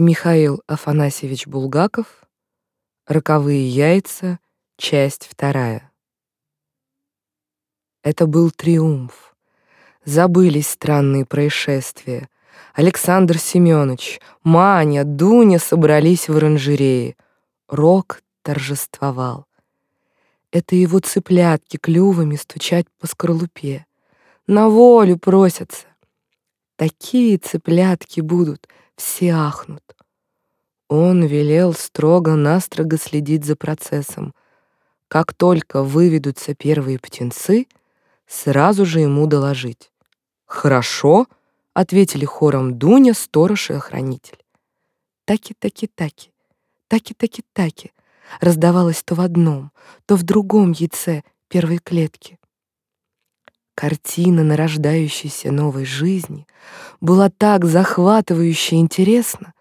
Михаил Афанасьевич Булгаков. Роковые яйца. Часть вторая. Это был триумф. Забылись странные происшествия. Александр Семенович, Маня, Дуня собрались в оранжерее. Рок торжествовал. Это его цыплятки клювами стучать по скорлупе. На волю просятся. Такие цыплятки будут — все ахнут. Он велел строго-настрого следить за процессом. Как только выведутся первые птенцы, сразу же ему доложить. «Хорошо», — ответили хором Дуня, сторож и охранитель. «Таки-таки-таки, таки-таки-таки», раздавалось то в одном, то в другом яйце первой клетки. Картина нарождающейся новой жизни была так захватывающе интересна,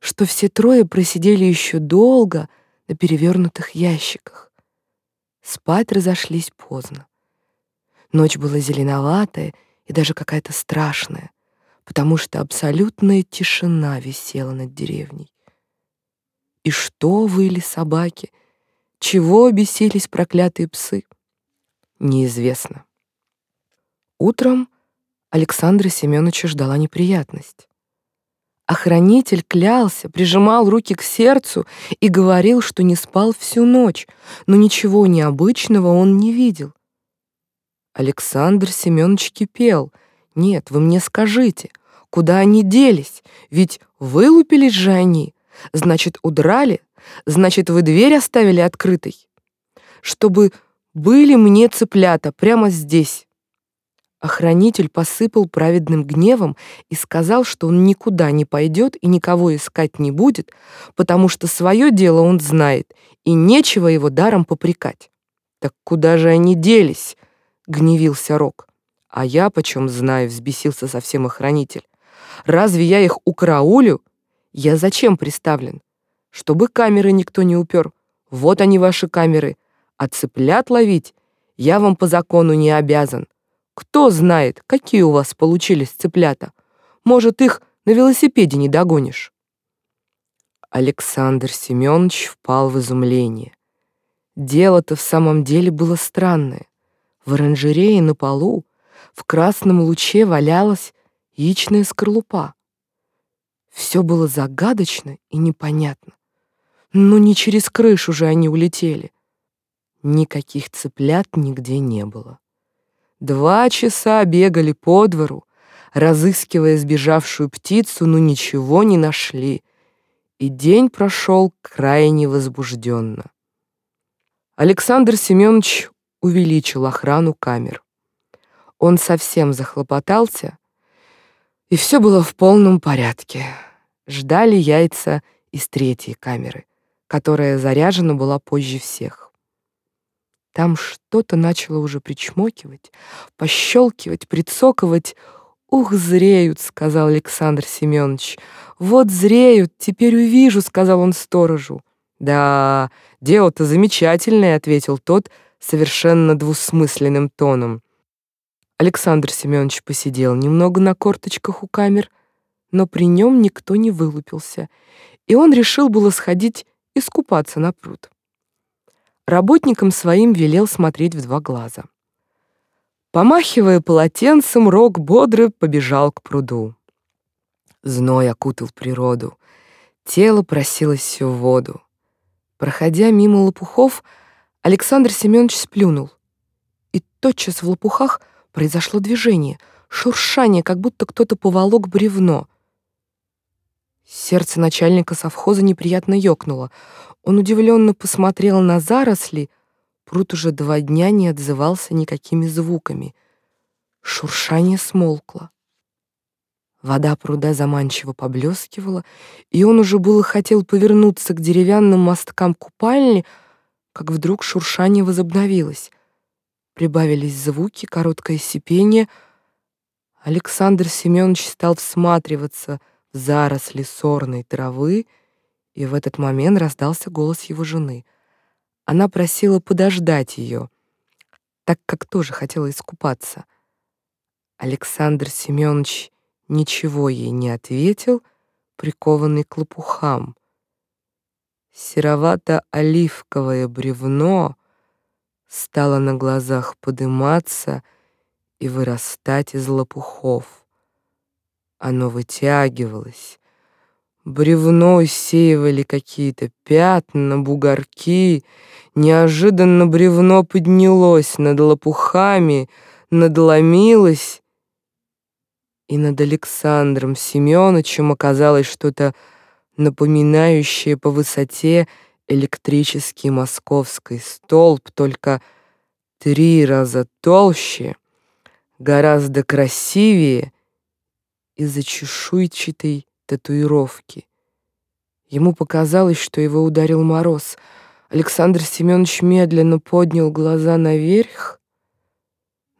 что все трое просидели еще долго на перевернутых ящиках. Спать разошлись поздно. Ночь была зеленоватая и даже какая-то страшная, потому что абсолютная тишина висела над деревней. И что выли собаки, чего бесились проклятые псы, неизвестно. Утром Александра Семеновича ждала неприятность. Охранитель клялся, прижимал руки к сердцу и говорил, что не спал всю ночь, но ничего необычного он не видел. Александр Семенович кипел. «Нет, вы мне скажите, куда они делись? Ведь вылупились же они. Значит, удрали? Значит, вы дверь оставили открытой? Чтобы были мне цыплята прямо здесь». Охранитель посыпал праведным гневом и сказал, что он никуда не пойдет и никого искать не будет, потому что свое дело он знает, и нечего его даром попрекать. «Так куда же они делись?» — гневился Рок. «А я почем знаю?» — взбесился совсем охранитель. «Разве я их украулю? Я зачем приставлен? Чтобы камеры никто не упер. Вот они, ваши камеры. А цыплят ловить я вам по закону не обязан. Кто знает, какие у вас получились цыплята? Может, их на велосипеде не догонишь?» Александр Семенович впал в изумление. Дело-то в самом деле было странное. В оранжерее на полу в красном луче валялась яичная скорлупа. Все было загадочно и непонятно. Но не через крышу же они улетели. Никаких цыплят нигде не было. Два часа бегали по двору, разыскивая сбежавшую птицу, но ничего не нашли, и день прошел крайне возбужденно. Александр Семенович увеличил охрану камер. Он совсем захлопотался, и все было в полном порядке. Ждали яйца из третьей камеры, которая заряжена была позже всех. Там что-то начало уже причмокивать, пощелкивать, прицоковать. «Ух, зреют!» — сказал Александр Семенович. «Вот зреют, теперь увижу», — сказал он сторожу. «Да, дело-то замечательное», — ответил тот совершенно двусмысленным тоном. Александр Семенович посидел немного на корточках у камер, но при нем никто не вылупился, и он решил было сходить искупаться на пруд. Работникам своим велел смотреть в два глаза. Помахивая полотенцем, Рок бодро побежал к пруду. Зной окутал природу. Тело просилось в воду. Проходя мимо лопухов, Александр Семенович сплюнул. И тотчас в лопухах произошло движение, шуршание, как будто кто-то поволок бревно. Сердце начальника совхоза неприятно ёкнуло. Он удивленно посмотрел на заросли. Пруд уже два дня не отзывался никакими звуками. Шуршание смолкло. Вода пруда заманчиво поблескивала, и он уже было хотел повернуться к деревянным мосткам купальни, как вдруг шуршание возобновилось. Прибавились звуки, короткое сипение. Александр Семенович стал всматриваться заросли сорной травы, и в этот момент раздался голос его жены. Она просила подождать ее, так как тоже хотела искупаться. Александр Семенович ничего ей не ответил, прикованный к лопухам. Серовато-оливковое бревно стало на глазах подыматься и вырастать из лопухов. Оно вытягивалось. Бревно усеивали какие-то пятна, бугорки. Неожиданно бревно поднялось над лопухами, надломилось, и над Александром Семеновичем оказалось что-то напоминающее по высоте электрический московский столб, только три раза толще, гораздо красивее из-за чешуйчатой татуировки. Ему показалось, что его ударил мороз. Александр Семенович медленно поднял глаза наверх.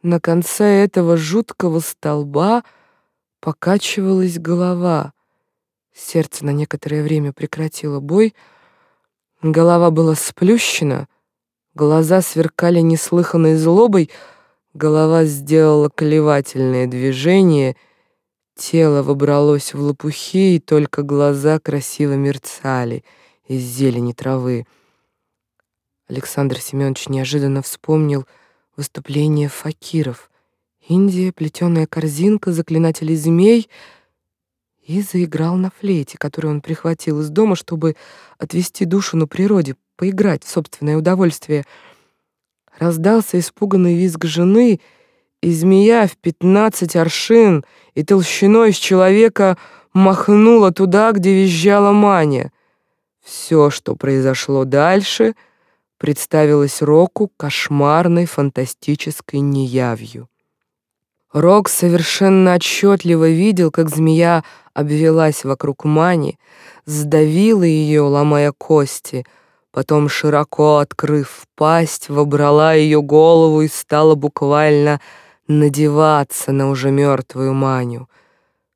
На конце этого жуткого столба покачивалась голова. Сердце на некоторое время прекратило бой. Голова была сплющена, глаза сверкали неслыханной злобой, голова сделала колевательное движение — Тело выбралось в лопухи, и только глаза красиво мерцали из зелени травы. Александр Семенович неожиданно вспомнил выступление факиров. Индия, плетеная корзинка, заклинателей змей и заиграл на флейте, которую он прихватил из дома, чтобы отвести душу на природе, поиграть в собственное удовольствие. Раздался испуганный визг жены — и змея в пятнадцать аршин и толщиной с человека махнула туда, где визжала Маня. Все, что произошло дальше, представилось Року кошмарной фантастической неявью. Рок совершенно отчетливо видел, как змея обвелась вокруг Мани, сдавила ее, ломая кости, потом, широко открыв пасть, вобрала ее голову и стала буквально надеваться на уже мертвую Маню.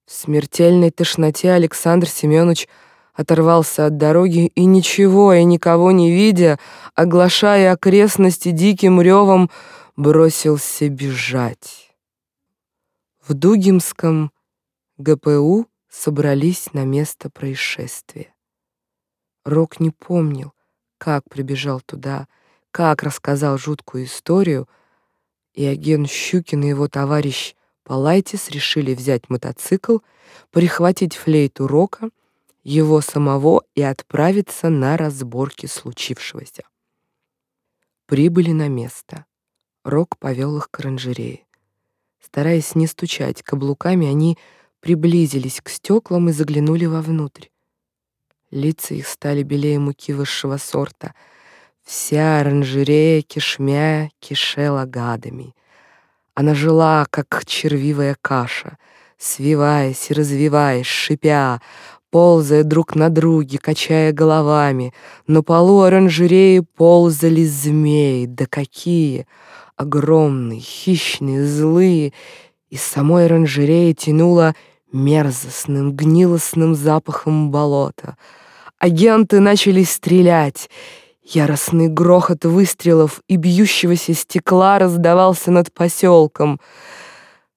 В смертельной тошноте Александр Семенович оторвался от дороги и ничего и никого не видя, оглашая окрестности диким ревом, бросился бежать. В Дугимском ГПУ собрались на место происшествия. Рок не помнил, как прибежал туда, как рассказал жуткую историю — и агент Щукин и его товарищ Палайтис решили взять мотоцикл, прихватить флейту Рока, его самого и отправиться на разборки случившегося. Прибыли на место. Рок повел их к оранжерее. Стараясь не стучать каблуками, они приблизились к стеклам и заглянули вовнутрь. Лица их стали белее муки высшего сорта — Вся оранжерея кишмя кишела гадами. Она жила, как червивая каша, свиваясь и развиваясь, шипя, ползая друг на друге, качая головами. На полу оранжереи ползали змеи, да какие! Огромные, хищные, злые. Из самой оранжереи тянуло мерзостным, гнилостным запахом болота. Агенты начали стрелять, Яростный грохот выстрелов и бьющегося стекла раздавался над поселком.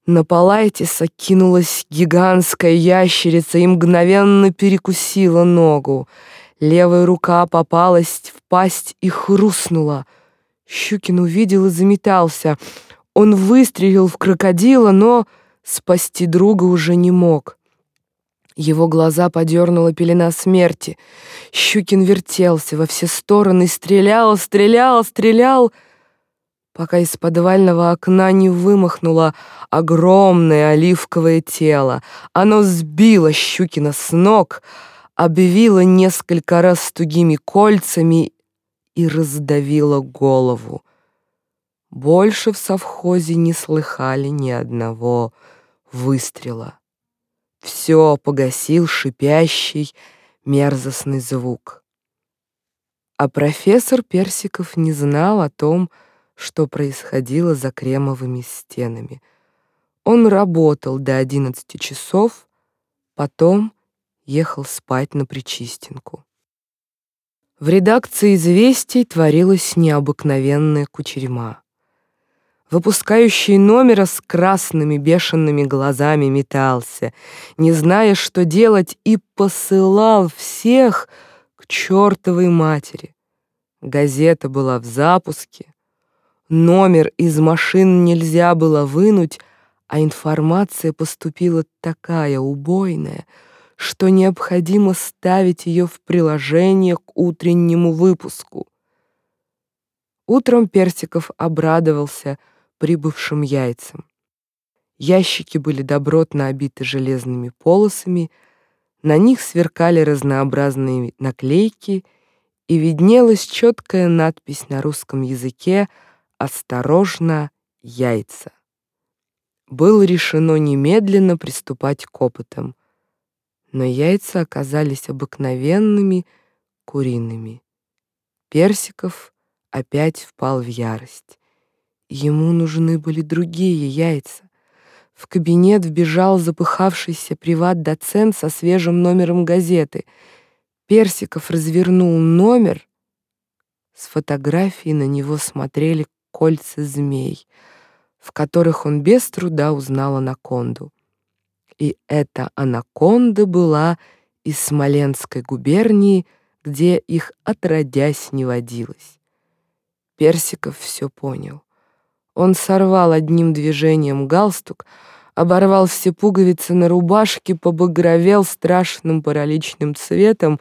На Палайтиса кинулась гигантская ящерица и мгновенно перекусила ногу. Левая рука попалась в пасть и хрустнула. Щукин увидел и заметался. Он выстрелил в крокодила, но спасти друга уже не мог. Его глаза подернула пелена смерти. Щукин вертелся во все стороны, стрелял, стрелял, стрелял, пока из подвального окна не вымахнуло огромное оливковое тело. Оно сбило Щукина с ног, обвило несколько раз тугими кольцами и раздавило голову. Больше в совхозе не слыхали ни одного выстрела. Все погасил шипящий, мерзостный звук. А профессор Персиков не знал о том, что происходило за кремовыми стенами. Он работал до одиннадцати часов, потом ехал спать на Причистенку. В редакции «Известий» творилась необыкновенная кучерьма. Выпускающий номера с красными бешеными глазами метался, не зная, что делать, и посылал всех к чертовой матери. Газета была в запуске, номер из машин нельзя было вынуть, а информация поступила такая убойная, что необходимо ставить ее в приложение к утреннему выпуску. Утром Персиков обрадовался прибывшим яйцам. Ящики были добротно обиты железными полосами, на них сверкали разнообразные наклейки, и виднелась четкая надпись на русском языке «Осторожно, яйца» было решено немедленно приступать к опытам. Но яйца оказались обыкновенными куриными. Персиков опять впал в ярость. Ему нужны были другие яйца. В кабинет вбежал запыхавшийся приват-доцент со свежим номером газеты. Персиков развернул номер. С фотографии на него смотрели кольца змей — в которых он без труда узнал анаконду. И эта анаконда была из Смоленской губернии, где их отродясь не водилось. Персиков все понял. Он сорвал одним движением галстук, оборвал все пуговицы на рубашке, побагровел страшным параличным цветом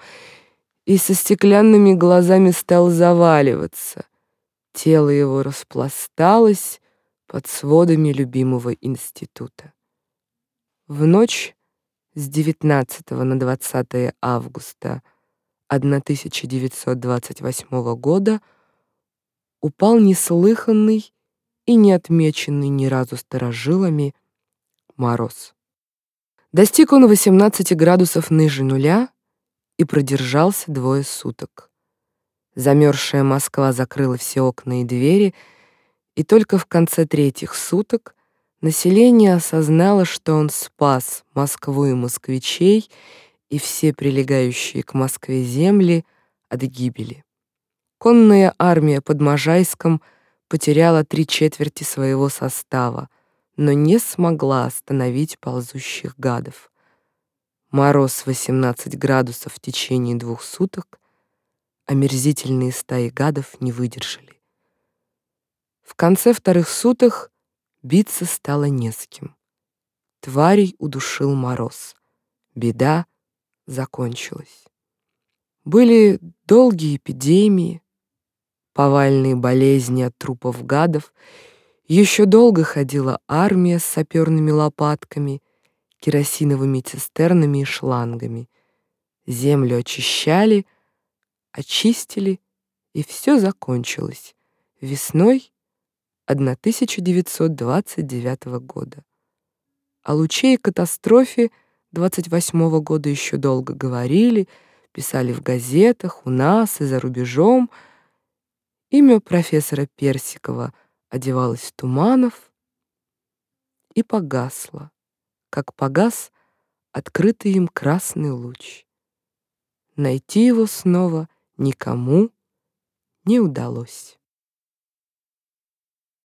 и со стеклянными глазами стал заваливаться. Тело его распласталось, под сводами любимого института. В ночь с 19 на 20 августа 1928 года упал неслыханный и не отмеченный ни разу сторожилами мороз. Достиг он 18 градусов ниже нуля и продержался двое суток. Замерзшая Москва закрыла все окна и двери — и только в конце третьих суток население осознало, что он спас Москву и москвичей и все прилегающие к Москве земли от гибели. Конная армия под Можайском потеряла три четверти своего состава, но не смогла остановить ползущих гадов. Мороз 18 градусов в течение двух суток, омерзительные стаи гадов не выдержали. В конце вторых суток биться стало не с кем. Тварей удушил мороз. Беда закончилась. Были долгие эпидемии, повальные болезни от трупов гадов, еще долго ходила армия с саперными лопатками, керосиновыми цистернами и шлангами. Землю очищали, очистили, и все закончилось. Весной 1929 года. О лучей катастрофе 28 года еще долго говорили, писали в газетах, у нас и за рубежом. Имя профессора Персикова одевалось в Туманов и погасло, как погас открытый им красный луч. Найти его снова никому не удалось.